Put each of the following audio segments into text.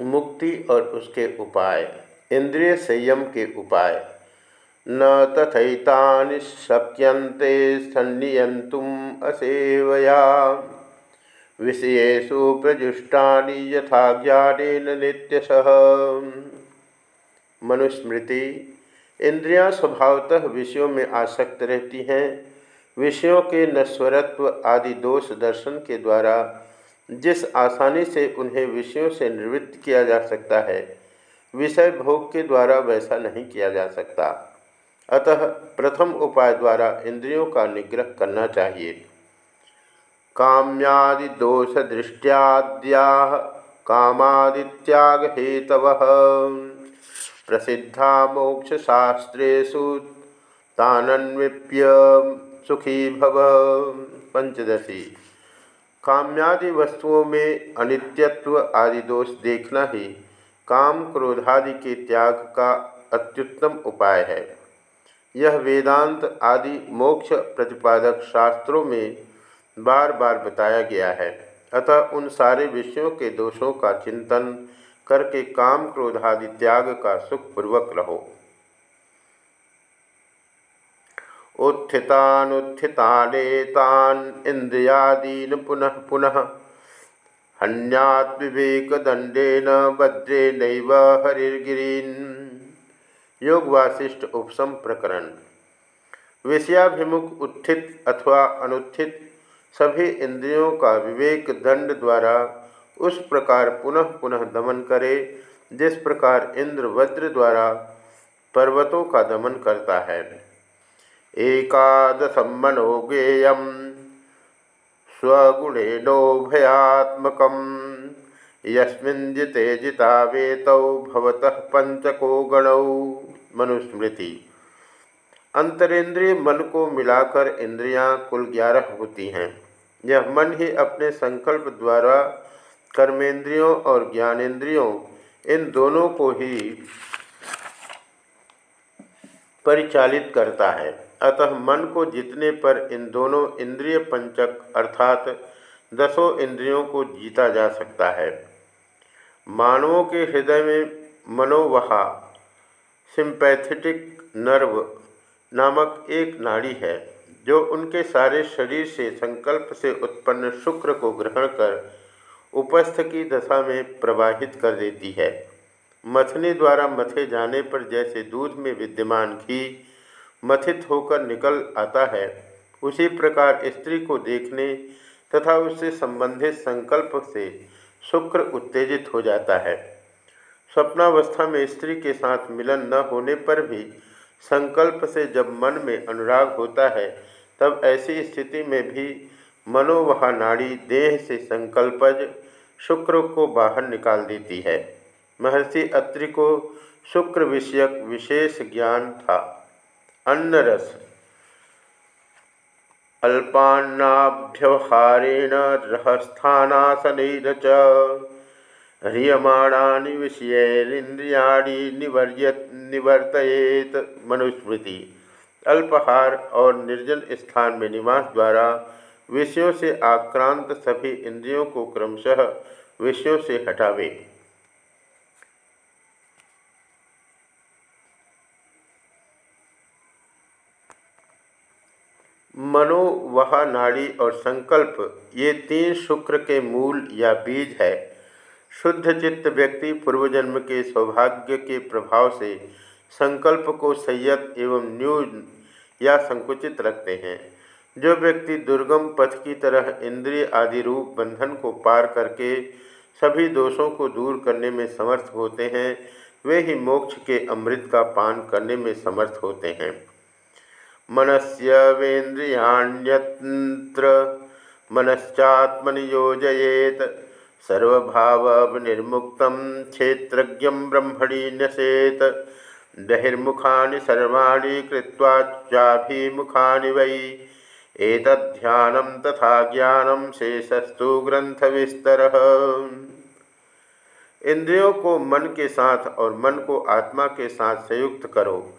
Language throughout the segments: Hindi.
मुक्ति और उसके उपाय, इंद्रिय संयम के उपाय। न तथैतानि शक्यन्ते सन्नियन्तुम् असेवया। विषयेषु प्रजुष्टानि यथा ज्ञानेन नित्यशः। मनुस्मृति, इंद्रियाँ स्वभावतः विषयों में आसक्त रहती हैं। विषयों के नश्वरत्व आदि दोष दर्शन के द्वारा जिस आसानी से उन्हें विषयों से निवृत्त किया जा सकता है, विषय भोग के द्वारा वैसा नहीं किया जा सकता। अतः प्रथम उपाय द्वारा इंद्रियों का निग्रह करना चाहिए। काम्यादि दोष दृष्टियाद्या कामादित्याग हेतव प्रसिद्धा मोक्ष शास्त्रेशु तानन्विप्य सुखी भव। पंचदशी। काम्यादि वस्तुओं में अनित्यत्व आदि दोष देखना ही काम क्रोधादि के त्याग का अत्युत्तम उपाय है। यह वेदांत आदि मोक्ष प्रतिपादक शास्त्रों में बार बार बताया गया है। अतः उन सारे विषयों के दोषों का चिंतन करके काम क्रोधादि त्याग का सुखपूर्वक रहो। उत्थितानुत्थितानेतान पुनः पुनः। हन्यात्विवेकदंडेन भद्रे नैव हरिर्गिरीन। योग वासिष्ठ उपसम प्रकरण। विषयाभिमुख उत्थित अथवा अनुत्थित सभी इंद्रियों का विवेक दंड द्वारा उस प्रकार पुनः पुनः दमन करे, जिस प्रकार इंद्र वज्र द्वारा पर्वतों का दमन करता है। एकादशम मनोगेय स्वगुणेनोभयात्मक यस्मिंजिते जिता वेतौ भवतः पंचको गणौ मनुस्मृति। अंतरेंद्रिय मन को मिलाकर इंद्रियाँ कुल ग्यारह होती हैं। यह मन ही अपने संकल्प द्वारा कर्मेंद्रियों और ज्ञानेन्द्रियों इन दोनों को ही परिचालित करता है। अतः मन को जीतने पर इन दोनों इंद्रिय पंचक अर्थात दसों इंद्रियों को जीता जा सकता है। मानवों के हृदय में मनोवहा सिंपैथेटिक नर्व नामक एक नाड़ी है, जो उनके सारे शरीर से, संकल्प से उत्पन्न शुक्र को ग्रहण कर उपस्थ की दशा में प्रवाहित कर देती है। मथनी द्वारा मथे जाने पर जैसे दूध में विद्यमान घी मथित होकर निकल आता है। उसी प्रकार स्त्री को देखने तथा उससे संबंधित संकल्प से शुक्र उत्तेजित हो जाता है। स्वप्नावस्था में स्त्री के साथ मिलन न होने पर भी संकल्प से जब मन में अनुराग होता है, तब ऐसी स्थिति में भी मनोवहा नाड़ी देह से संकल्पज शुक्र को बाहर निकाल देती है। महर्षि अत्रि को शुक्र विषयक विशेष ज्ञान था। अन्नरस। अल्पान्नाभ्यवहारेण रहस्थानासनैर च। ह्रियमाणानि निवर्य निवर्तयेत मनुस्मृति। अल्पहार और निर्जन स्थान में निवास द्वारा विषयों से आक्रांत सभी इंद्रियों को क्रमशः विषयों से हटावे। मनो, वह, नाड़ी और संकल्प, ये तीन शुक्र के मूल या बीज है। शुद्ध चित्त व्यक्ति पूर्वजन्म के सौभाग्य के प्रभाव से संकल्प को संयत एवं न्यून या संकुचित रखते हैं। जो व्यक्ति दुर्गम पथ की तरह इंद्रिय आदि रूप बंधन को पार करके सभी दोषों को दूर करने में समर्थ होते हैं, वे ही मोक्ष के अमृत का पान करने में समर्थ होते हैं। मनस्य वेन्द्रियाण्यत्र मनश्चात्मनि योजयेत सर्वभावनिर्मुक्त क्षेत्रज्ञ ब्रह्मणि न्यसेत। बहिर्मुखानि सर्वाणि कृत्वाचाभिमुखानि वै। एतद्ध्यानं तथा ज्ञानं शेषस्तु ग्रंथविस्तर इंद्रियों को मन के साथ और मन को आत्मा के साथ संयुक्त करो।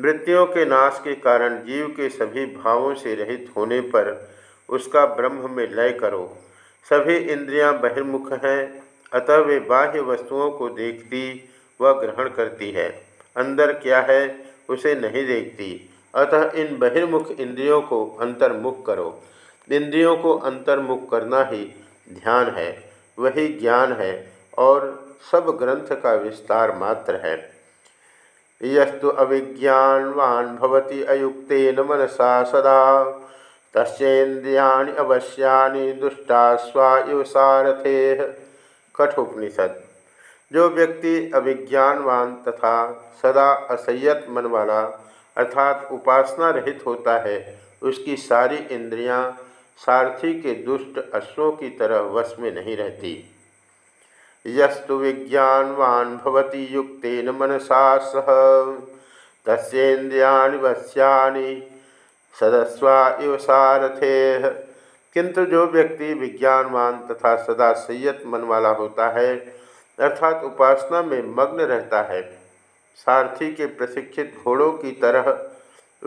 मृत्युओं के नाश के कारण जीव के सभी भावों से रहित होने पर उसका ब्रह्म में लय करो। सभी इंद्रियाँ बहिर्मुख हैं, अतः वे बाह्य वस्तुओं को देखती व ग्रहण करती है। अंदर क्या है, उसे नहीं देखती। अतः इन बहिर्मुख इंद्रियों को अंतर्मुख करो। इंद्रियों को अंतर्मुख करना ही ध्यान है, वही ज्ञान है और सब ग्रंथ का विस्तार मात्र है। यस्तु अविज्ञानवान भवति अयुक्तेन मनसा सदा। तस्ेन्द्रियाणि अवश्यानि दुष्टा स्वायु सारथे। कठोपनिषद। जो व्यक्ति अभिज्ञानवान तथा सदा असयत मन वाला अर्थात उपासना रहित होता है, उसकी सारी इंद्रियाँ सारथी के दुष्ट अश्वों की तरह वश में नहीं रहती। यस्तु विज्ञानवान भवती युक्तेन मनसा सह। तस्ेन्द्रियाणि वश्यानि सदस्वा इव सारथे। किंतु जो व्यक्ति विज्ञानवान तथा सदा संयत मन वाला होता है, अर्थात उपासना में मग्न रहता है, सारथी के प्रशिक्षित घोड़ों की तरह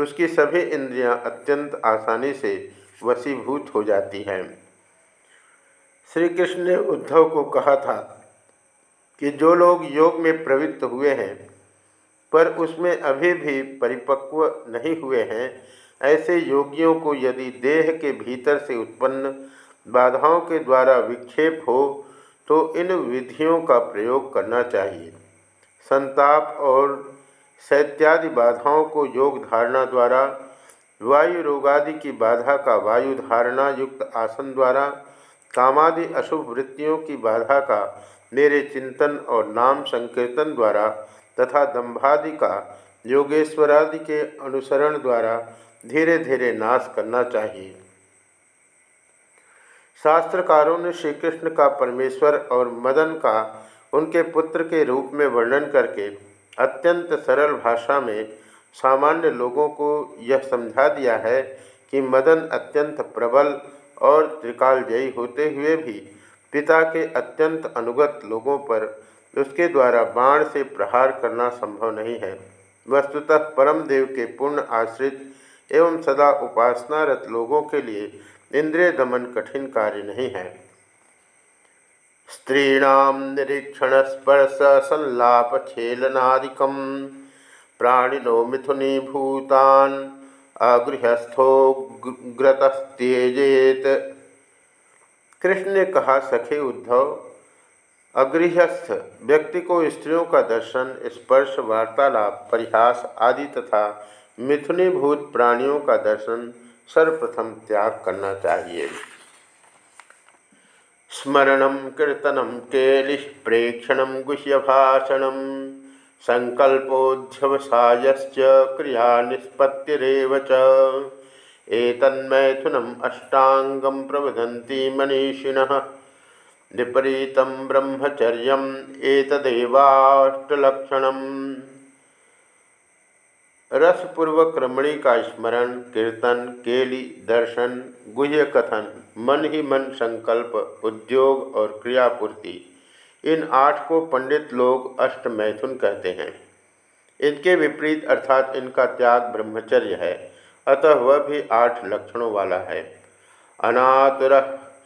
उसकी सभी इंद्रियाँ अत्यंत आसानी से वशीभूत हो जाती हैं। श्री कृष्ण ने उद्धव को कहा था कि जो लोग योग में प्रवृत्त हुए हैं, पर उसमें अभी भी परिपक्व नहीं हुए हैं, ऐसे योगियों को यदि देह के भीतर से उत्पन्न बाधाओं के द्वारा विक्षेप हो तो इन विधियों का प्रयोग करना चाहिए। संताप और शैत्यादि बाधाओं को योग धारणा द्वारा, वायु रोगादि की बाधा का वायु धारणा युक्त आसन द्वारा, कामादि अशुभ वृत्तियों की बाधा का मेरे चिंतन और नाम संकीर्तन द्वारा तथा दंभादि का योगेश्वरादि के अनुसरण द्वारा धीरे धीरे नाश करना चाहिए। शास्त्रकारों ने श्री कृष्ण का परमेश्वर और मदन का उनके पुत्र के रूप में वर्णन करके अत्यंत सरल भाषा में सामान्य लोगों को यह समझा दिया है कि मदन अत्यंत प्रबल और त्रिकालजयी होते हुए भी पिता के अत्यंत अनुगत लोगों पर उसके द्वारा बाण से प्रहार करना संभव नहीं है। वस्तुतः परम देव के पूर्ण आश्रित एवं सदा उपासनारत लोगों के लिए इंद्रिय दमन कठिन कार्य नहीं है। स्त्रीण निरीक्षण स्पर्श संलाप छेलनादिक, प्राणिनो मिथुनी भूतान अगृहस्थो ग्रतस्तेजेत कृष्ण ने कहा, सखे उद्धव, अगृहस्थ व्यक्ति को स्त्रियों का दर्शन, स्पर्श, वार्तालाप, परिहास आदि तथा मिथुनीभूत प्राणियों का दर्शन सर्वप्रथम त्याग करना चाहिए। स्मरण, कीर्तन, केलि प्रेक्षण, गुह्यभाषण संकल्पोध्यवसायश्च क्रिया निष्पत्तिरव एतन्मैथुनम अष्टांगम प्रवदन्ति मनीषिण। विपरीत ब्रह्मचर्य एतदेवाष्टलक्षणम्। रसपूर्वक रमणी का स्मरण, कीर्तन, केली, दर्शन, गुह्य कथन, मन ही मन संकल्प, उद्योग और क्रियापूर्ति, इन आठ को पंडित लोग अष्ट मैथुन कहते हैं। इनके विपरीत अर्थात इनका त्याग ब्रह्मचर्य है। अतः वह भी आठ लक्षणों वाला है। अनातुर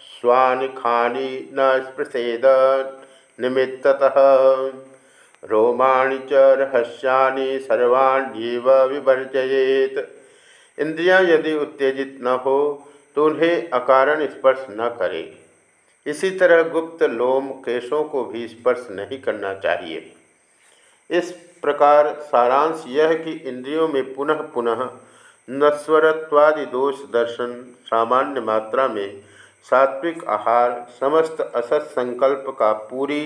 स्वानि खानी न स्पृशेद। निमित्ततः रोमाणी च रहस्यानि सर्वाण्येव विवर्जयेत। इंद्रियाँ यदि उत्तेजित न हो तो उन्हें अकारण स्पर्श न करे। इसी तरह गुप्त लोम केशों को भी स्पर्श नहीं करना चाहिए। इस प्रकार सारांश यह कि इंद्रियों में पुनः पुनः नस्वरत्वादि दोष दर्शन सामान्य मात्रा में सात्विक आहार, समस्त असत संकल्प का पूरी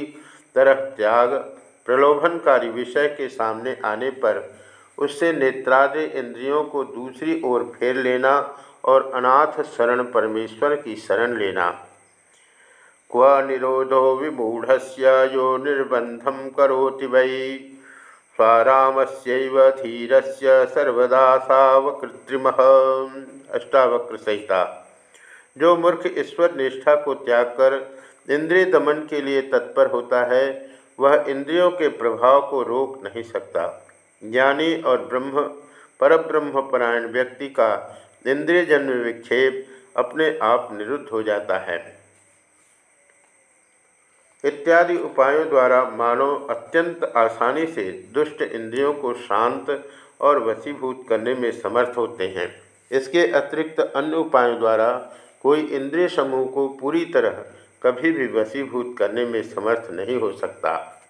तरह त्याग, प्रलोभनकारी विषय के सामने आने पर उससे नेत्रादि इंद्रियों को दूसरी ओर फेर लेना और अनाथ शरण परमेश्वर की शरण लेना। क्व निरोधो विमूढ़ यो निर्बंधम करोति वै। स्वारामस्यैव धीरस्य सर्वदा सावकृत्रिम। अष्टावक्र संहिता जो मूर्ख ईश्वर निष्ठा को त्याग कर इंद्रिय दमन के लिए तत्पर होता है, वह इंद्रियों के प्रभाव को रोक नहीं सकता। ज्ञानी और ब्रह्म परब्रह्म परायण व्यक्ति का इंद्रिय जन्म विक्षेप अपने आप निरुद्ध हो जाता है। इत्यादि उपायों द्वारा मानव अत्यंत आसानी से दुष्ट इंद्रियों को शांत और वसीभूत करने में समर्थ होते हैं। इसके अतिरिक्त अन्य उपायों द्वारा कोई इंद्रिय समूह को पूरी तरह कभी भी वसीभूत करने में समर्थ नहीं हो सकता।